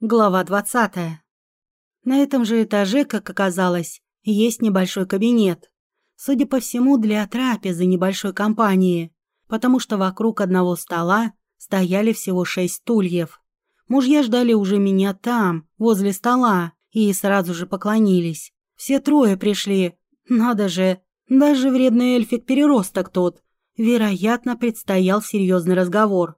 Глава 20. На этом же этаже, как оказалось, есть небольшой кабинет. Судя по всему, для трапезы небольшой компании, потому что вокруг одного стола стояли всего шесть стульев. Мужья ждали уже меня там, возле стола, и сразу же поклонились. Все трое пришли. Надо же, даже вредный эльфик-переросток тот. Вероятно, предстоял серьезный разговор.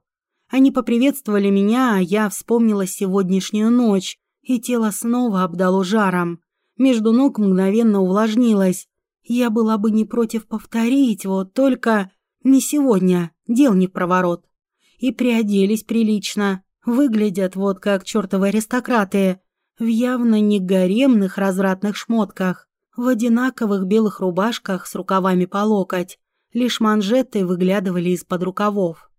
Они поприветствовали меня, а я вспомнила сегодняшнюю ночь, и тело снова обдало жаром. Между ног мгновенно увлажнилось. Я была бы не против повторить, вот только не сегодня, дел не в проворот. И приоделись прилично, выглядят вот как чертовы аристократы, в явно не гаремных развратных шмотках, в одинаковых белых рубашках с рукавами по локоть, лишь манжеты выглядывали из-под рукавов.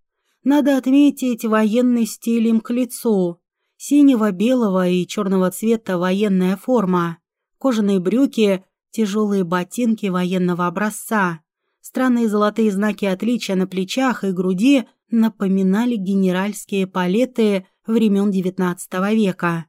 Надо отметить военный стиль им к лицу. Синего, белого и черного цвета военная форма, кожаные брюки, тяжелые ботинки военного образца. Странные золотые знаки отличия на плечах и груди напоминали генеральские палеты времен XIX века.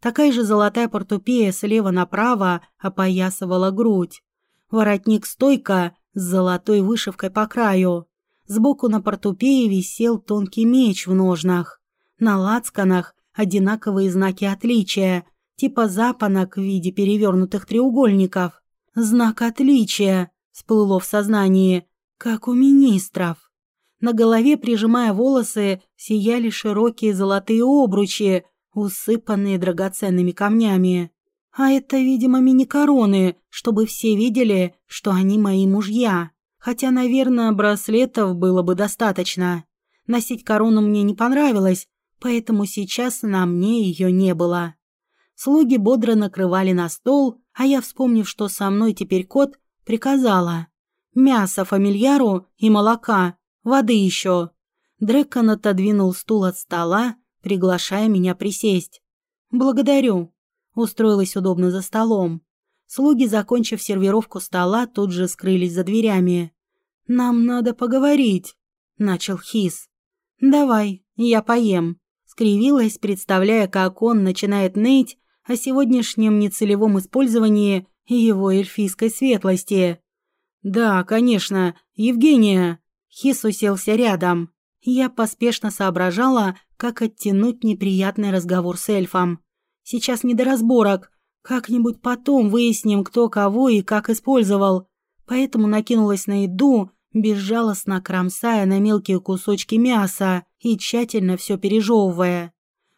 Такая же золотая портупея слева направо опоясывала грудь. Воротник-стойка с золотой вышивкой по краю. Сбоку на портупее висел тонкий меч в ножнах. На лацканах одинаковые знаки отличия, типа запонок в виде перевернутых треугольников. Знак отличия всплыло в сознании, как у министров. На голове, прижимая волосы, сияли широкие золотые обручи, усыпанные драгоценными камнями. А это, видимо, мини-короны, чтобы все видели, что они мои мужья. Хотя, наверное, браслетов было бы достаточно. Носить корону мне не понравилось, поэтому сейчас на мне ее не было. Слуги бодро накрывали на стол, а я, вспомнив, что со мной теперь кот, приказала. Мясо фамильяру и молока, воды еще. Дрекон отодвинул стул от стола, приглашая меня присесть. «Благодарю», устроилась удобно за столом. Слуги, закончив сервировку стола, тут же скрылись за дверями. «Нам надо поговорить», — начал Хис. «Давай, я поем», — скривилась, представляя, как он начинает ныть о сегодняшнем нецелевом использовании его эльфийской светлости. «Да, конечно, Евгения», — Хис уселся рядом. Я поспешно соображала, как оттянуть неприятный разговор с эльфом. Сейчас не до разборок, как-нибудь потом выясним, кто кого и как использовал. Поэтому накинулась на еду, безжалостно кромсая на мелкие кусочки мяса и тщательно все пережевывая.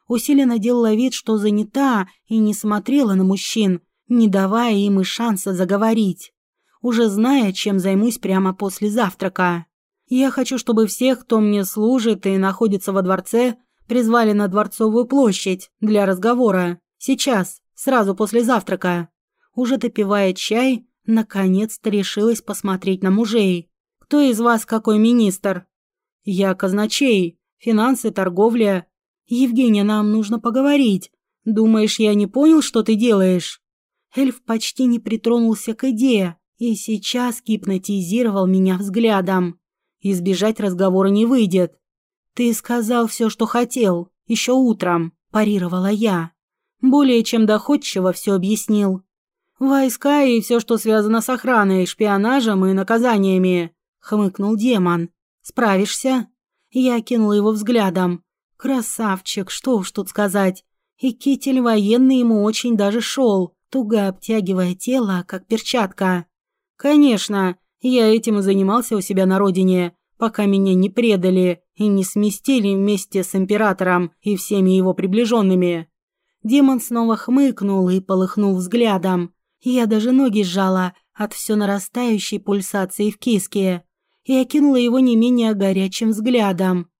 Усиленно делала вид, что занята и не смотрела на мужчин, не давая им и шанса заговорить, уже зная, чем займусь прямо после завтрака. Я хочу, чтобы всех, кто мне служит и находится во дворце, призвали на Дворцовую площадь для разговора. Сейчас, сразу после завтрака. Уже допивая чай, наконец-то решилась посмотреть на мужей. Кто из вас какой министр? Я казначей. Финансы, торговля. Евгения, нам нужно поговорить. Думаешь, я не понял, что ты делаешь? Эльф почти не притронулся к идее и сейчас гипнотизировал меня взглядом. Избежать разговора не выйдет. Ты сказал все, что хотел, еще утром, парировала я. Более чем доходчиво все объяснил. Войска и все, что связано с охраной, шпионажем и наказаниями хмыкнул демон. Справишься? Я кинула его взглядом. Красавчик, что уж тут сказать. И китель военный ему очень даже шел, туго обтягивая тело, как перчатка. Конечно, я этим и занимался у себя на родине, пока меня не предали и не сместили вместе с императором и всеми его приближенными. Демон снова хмыкнул и полыхнул взглядом. Я даже ноги сжала от все нарастающей пульсации в киске и окинула его не менее горячим взглядом.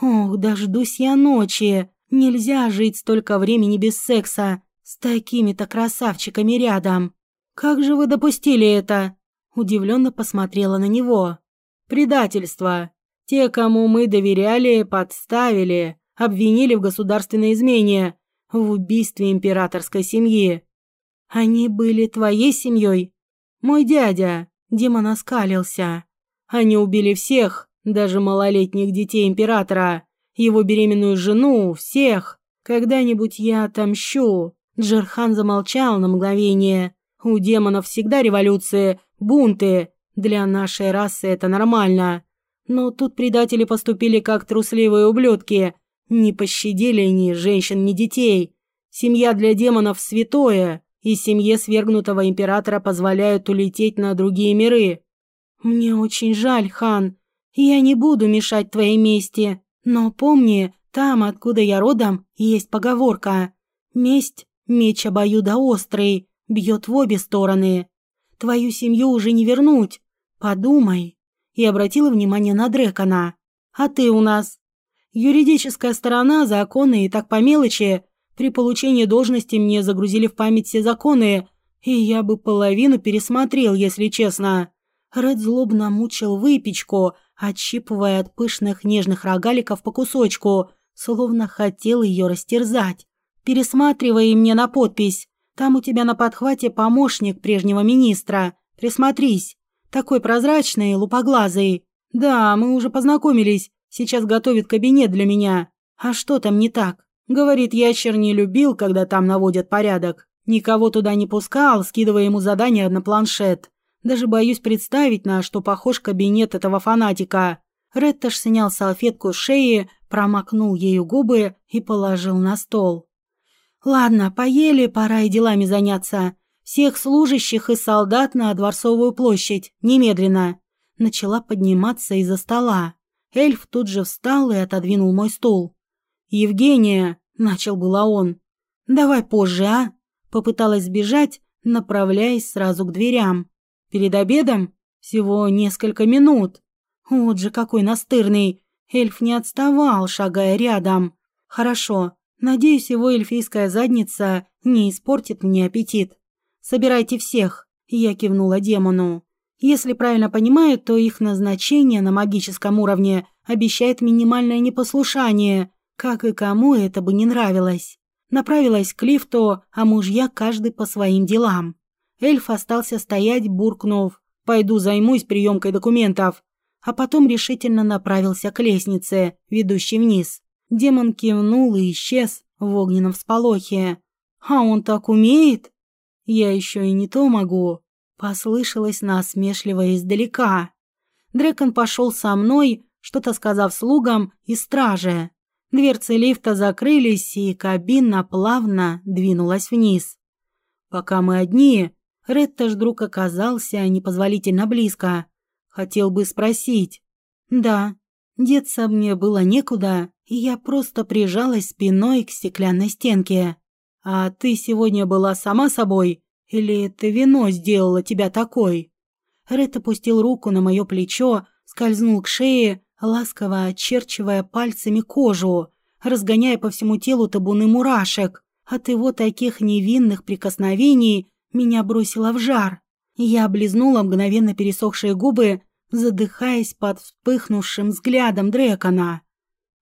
«Ох, дождусь я ночи! Нельзя жить столько времени без секса с такими-то красавчиками рядом! Как же вы допустили это?» Удивленно посмотрела на него. «Предательство. Те, кому мы доверяли, подставили, обвинили в государственной измене, в убийстве императорской семьи. Они были твоей семьей? Мой дядя, демон оскалился. Они убили всех, даже малолетних детей императора, его беременную жену, всех. Когда-нибудь я отомщу. Джерхан замолчал на мгновение. У демонов всегда революции, бунты. Для нашей расы это нормально. Но тут предатели поступили как трусливые ублюдки. Не пощадили ни женщин, ни детей. Семья для демонов святое, и семье свергнутого императора позволяют улететь на другие миры. Мне очень жаль, хан. Я не буду мешать твоей мести. Но помни, там, откуда я родом, есть поговорка. Месть – меч обоюдоострый, бьет в обе стороны. Твою семью уже не вернуть. Подумай. И обратила внимание на Дрекона. А ты у нас? Юридическая сторона, законы и так по мелочи. При получении должности мне загрузили в память все законы, и я бы половину пересмотрел, если честно. Ред злобно мучил выпечку, отщипывая от пышных нежных рогаликов по кусочку, словно хотел ее растерзать. «Пересматривай мне на подпись. Там у тебя на подхвате помощник прежнего министра. Присмотрись. Такой прозрачный, лупоглазый. Да, мы уже познакомились. Сейчас готовит кабинет для меня. А что там не так? Говорит, ящер не любил, когда там наводят порядок. Никого туда не пускал, скидывая ему задания на планшет. Даже боюсь представить, на что похож кабинет этого фанатика. Ретташ снял салфетку с шеи, промокнул ею губы и положил на стол. «Ладно, поели, пора и делами заняться. Всех служащих и солдат на Дворцовую площадь, немедленно!» Начала подниматься из-за стола. Эльф тут же встал и отодвинул мой стул. «Евгения!» – начал было он. «Давай позже, а?» Попыталась сбежать, направляясь сразу к дверям. «Перед обедом? Всего несколько минут». Вот же какой настырный. Эльф не отставал, шагая рядом. «Хорошо. Надеюсь, его эльфийская задница не испортит мне аппетит. Собирайте всех», – я кивнула демону. Если правильно понимаю, то их назначение на магическом уровне обещает минимальное непослушание, как и кому это бы не нравилось. Направилась к лифту, а мужья каждый по своим делам. Эльф остался стоять, буркнув «Пойду займусь приемкой документов», а потом решительно направился к лестнице, ведущей вниз. Демон кивнул и исчез в огненном всполохе. «А он так умеет?» «Я еще и не то могу», Послышалось насмешливо издалека. Дрекон пошел со мной, что-то сказав слугам и страже. Дверцы лифта закрылись, и кабина плавно двинулась вниз. Пока мы одни, Ретта вдруг оказался непозволительно близко. Хотел бы спросить. Да, деться мне было некуда, и я просто прижалась спиной к стеклянной стенке. А ты сегодня была сама собой? Или это вино сделало тебя такой?» Ред опустил руку на мое плечо, скользнул к шее, ласково очерчивая пальцами кожу, разгоняя по всему телу табуны мурашек. От его таких невинных прикосновений меня бросило в жар. Я облизнула мгновенно пересохшие губы, задыхаясь под вспыхнувшим взглядом Дрекона.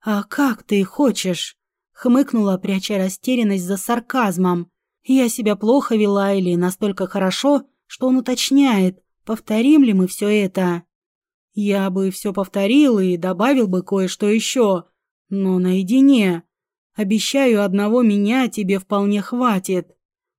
«А как ты хочешь?» — хмыкнула, пряча растерянность за сарказмом. Я себя плохо вела или настолько хорошо, что он уточняет, повторим ли мы все это. Я бы все повторил и добавил бы кое-что еще, но наедине. Обещаю, одного меня тебе вполне хватит.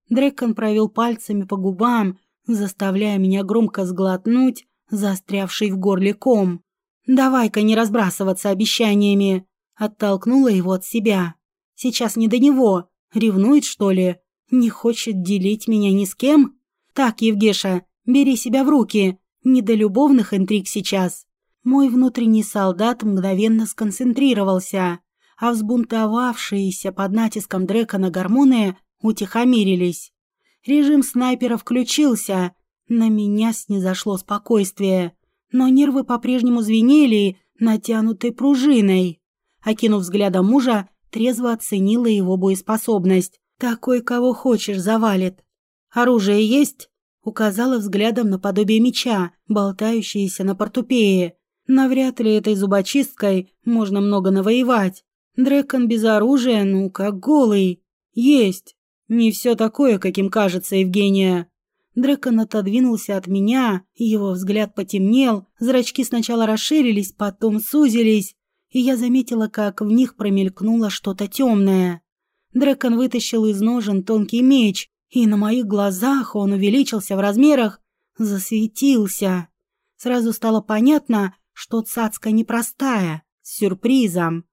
Дрекон провел пальцами по губам, заставляя меня громко сглотнуть застрявший в горле ком. «Давай-ка не разбрасываться обещаниями!» Оттолкнула его от себя. «Сейчас не до него. Ревнует, что ли? Не хочет делить меня ни с кем? Так, Евгеша, бери себя в руки. Не до любовных интриг сейчас. Мой внутренний солдат мгновенно сконцентрировался, а взбунтовавшиеся под натиском Дрекона гормоны утихомирились. Режим снайпера включился. На меня снизошло спокойствие, но нервы по-прежнему звенели натянутой пружиной. Окинув взглядом мужа, трезво оценила его боеспособность. Такой, кого хочешь, завалит. Оружие есть? Указала взглядом на подобие меча, болтающееся на портупее. Навряд ли этой зубочисткой можно много навоевать. Дрекон без оружия, ну, как голый. Есть. Не все такое, каким кажется, Евгения. Дрекон отодвинулся от меня, его взгляд потемнел, зрачки сначала расширились, потом сузились, и я заметила, как в них промелькнуло что-то темное. Дрекон вытащил из ножен тонкий меч, и на моих глазах он увеличился в размерах, засветился. Сразу стало понятно, что цацка непростая, с сюрпризом.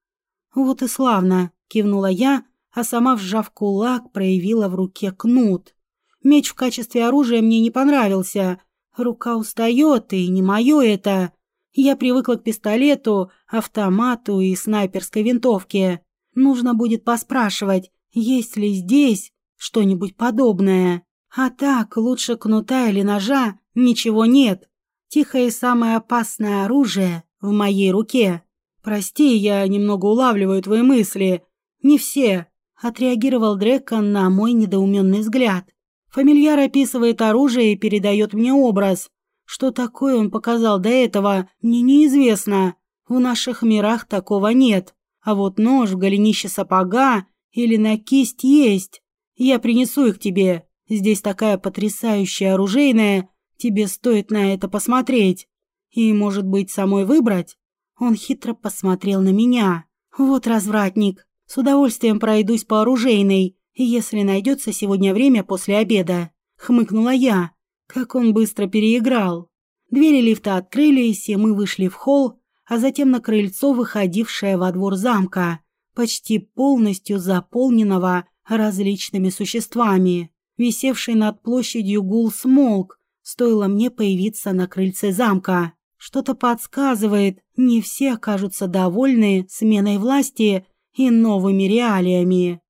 «Вот и славно», — кивнула я, а сама, вжав кулак, проявила в руке кнут. Меч в качестве оружия мне не понравился. Рука устает, и не мое это. Я привыкла к пистолету, автомату и снайперской винтовке. Нужно будет поспрашивать, есть ли здесь что-нибудь подобное. А так, лучше кнута или ножа ничего нет. Тихое и самое опасное оружие в моей руке. Прости, я немного улавливаю твои мысли. Не все. Отреагировал Дрекон на мой недоуменный взгляд. Фамильяр описывает оружие и передает мне образ. Что такое он показал до этого, мне неизвестно. В наших мирах такого нет. А вот нож в голенище сапога или на кисть есть. Я принесу их тебе. Здесь такая потрясающая оружейная. Тебе стоит на это посмотреть. И, может быть, самой выбрать? Он хитро посмотрел на меня. Вот развратник. С удовольствием пройдусь по оружейной, если найдется сегодня время после обеда. Хмыкнула я. Как он быстро переиграл. Двери лифта открылись, и мы вышли в холл, а затем на крыльцо, выходившее во двор замка, почти полностью заполненного различными существами. Висевший над площадью гул смолк, стоило мне появиться на крыльце замка. Что-то подсказывает, не все окажутся довольны сменой власти и новыми реалиями.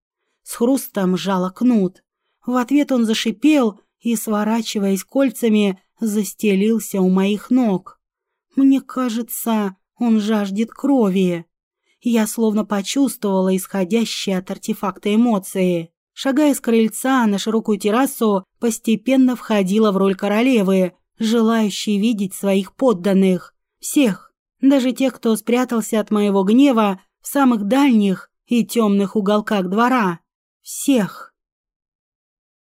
С хрустом жало кнут. В ответ он зашипел и, сворачиваясь кольцами, застелился у моих ног. Мне кажется, он жаждет крови. Я словно почувствовала исходящие от артефакта эмоции. Шагая с крыльца на широкую террасу, постепенно входила в роль королевы, желающей видеть своих подданных. Всех, даже тех, кто спрятался от моего гнева в самых дальних и темных уголках двора. Всех.